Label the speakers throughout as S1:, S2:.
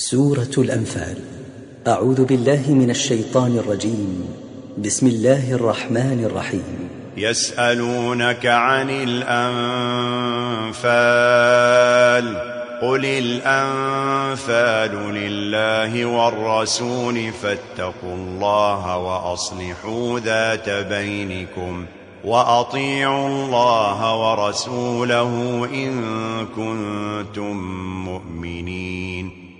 S1: سورة الأنفال. أعوذ بالله من الشيطان الرجيم. بسم الله الرحمن الرحيم.
S2: يسألونك عن الأنفال. قل الأنفال لله والرسول فاتقوا الله وأصلحوا ذات بينكم وأطيعوا الله ورسوله إن كنتم مؤمنين.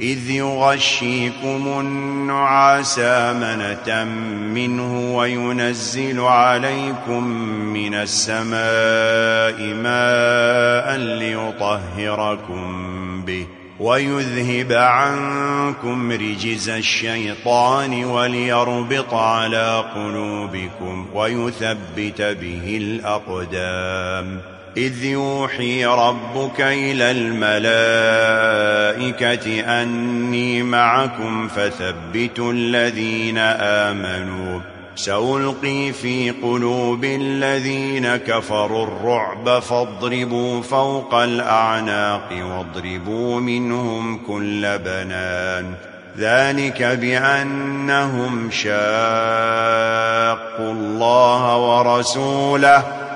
S2: إذ يغشيكم النعاس آمنة منه وينزل عليكم من السماء ماء ليطهركم به ويذهب عنكم رجز الشيطان وليربط على قلوبكم ويثبت به الأقدام إذ يوحي ربك إلى الملائكة أني معكم فثبتوا الذين آمنوا. سألقي في قلوب الذين كفروا الرعب فاضربوا فوق الأعناق واضربوا منهم كل بنان. ذلك بأنهم شاقوا الله ورسوله.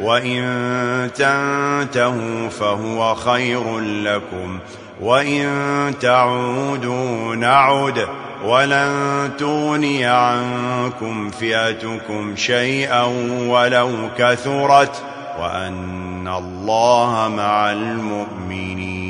S2: وَإِن تَنْتَهُوا فَهُوَ خَيْرٌ لَكُمْ وَإِن تَعُودُوا نَعُدْ وَلَن تُغْنِيَ عَنْكُمْ فِئَتُكُمْ شَيْئًا وَلَوْ كَثُرَتْ وَأَنَّ اللَّهَ مَعَ الْمُؤْمِنِينَ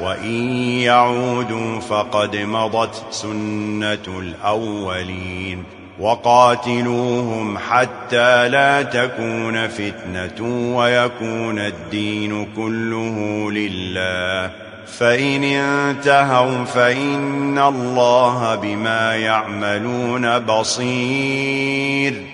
S2: وَإِن يَعُودُوا فَقَدْ مَضَتْ سُنَّةُ الْأَوَّلِينَ وَقَاتِلُوهُمْ حَتَّى لَا تَكُونَ فِتْنَةٌ وَيَكُونَ الدِّينُ كُلُّهُ لِلَّهِ فَإِنِ انْتَهَوْا فَإِنَّ اللَّهَ بِمَا يَعْمَلُونَ بَصِيرٌ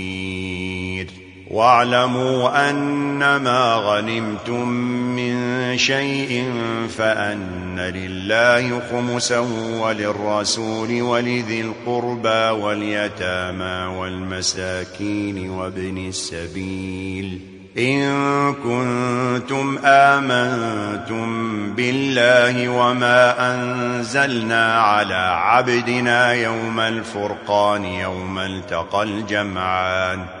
S2: واعلموا أنما غنمتم من شيء فأن لله خمسا وللرسول ولذي القربى واليتامى والمساكين وابن السبيل إن كنتم آمنتم بالله وما أنزلنا على عبدنا يوم الفرقان يوم التقى الجمعان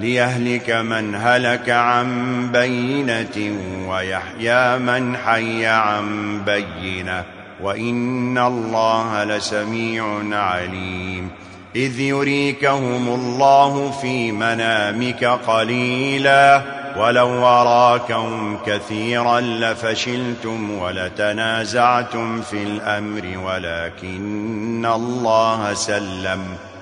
S2: ليهلك من هلك عن بينة ويحيى من حي عن بينة وإن الله لسميع عليم إذ يريكهم الله في منامك قليلا ولو أراكم كثيرا لفشلتم ولتنازعتم في الأمر ولكن الله سلم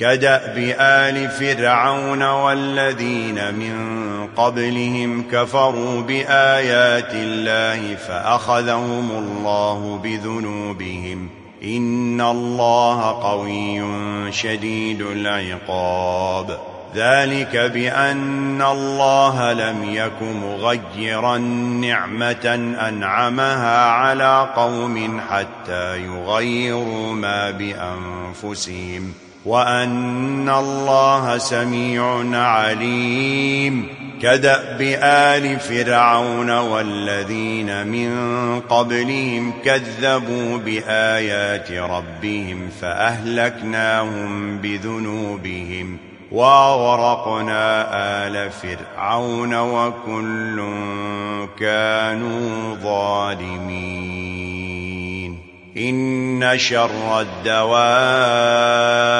S2: كدأب آل فرعون والذين من قبلهم كفروا بآيات الله فأخذهم الله بذنوبهم إن الله قوي شديد العقاب ذلك بأن الله لم يك مغيرا نعمة أنعمها على قوم حتى يغيروا ما بأنفسهم وأن الله سميع عليم كدأب آل فرعون والذين من قبلهم كذبوا بآيات ربهم فأهلكناهم بذنوبهم وغرقنا آل فرعون وكل كانوا ظالمين إن شر الدواب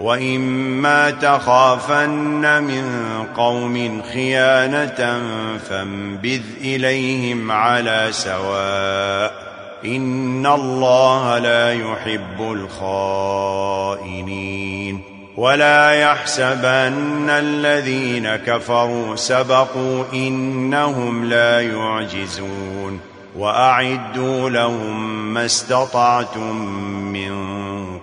S2: وَإِمَّا تَخَافَنَّ مِنْ قَوْمٍ خِيَانَةً فَانْبِذْ إِلَيْهِمْ عَلَى سَوَاءٍ إِنَّ اللَّهَ لَا يُحِبُّ الْخَائِنِينَ وَلَا يَحْسَبَنَّ الَّذِينَ كَفَرُوا سَبَقُوا إِنَّهُمْ لَا يُعْجِزُونَ وَأَعِدُّوا لَهُمْ مَا اسْتَطَعْتُمْ مِنْ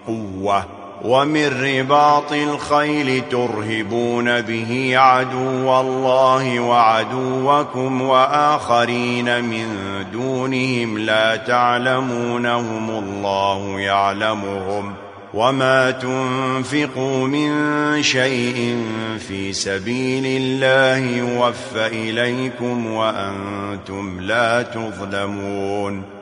S2: قُوَّةٍ ومن رباط الخيل ترهبون به عدو الله وعدوكم وآخرين من دونهم لا تعلمونهم الله يعلمهم وما تنفقوا من شيء في سبيل الله وف إليكم وأنتم لا تظلمون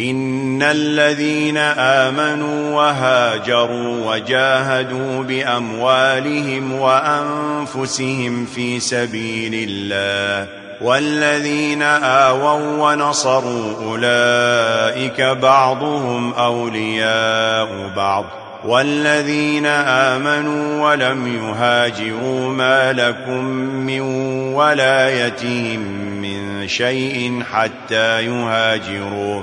S2: ان الذين امنوا وهاجروا وجاهدوا باموالهم وانفسهم في سبيل الله والذين آووا ونصروا اولئك بعضهم اولياء بعض والذين امنوا ولم يهاجروا ما لكم من ولايتهم من شيء حتى يهاجروا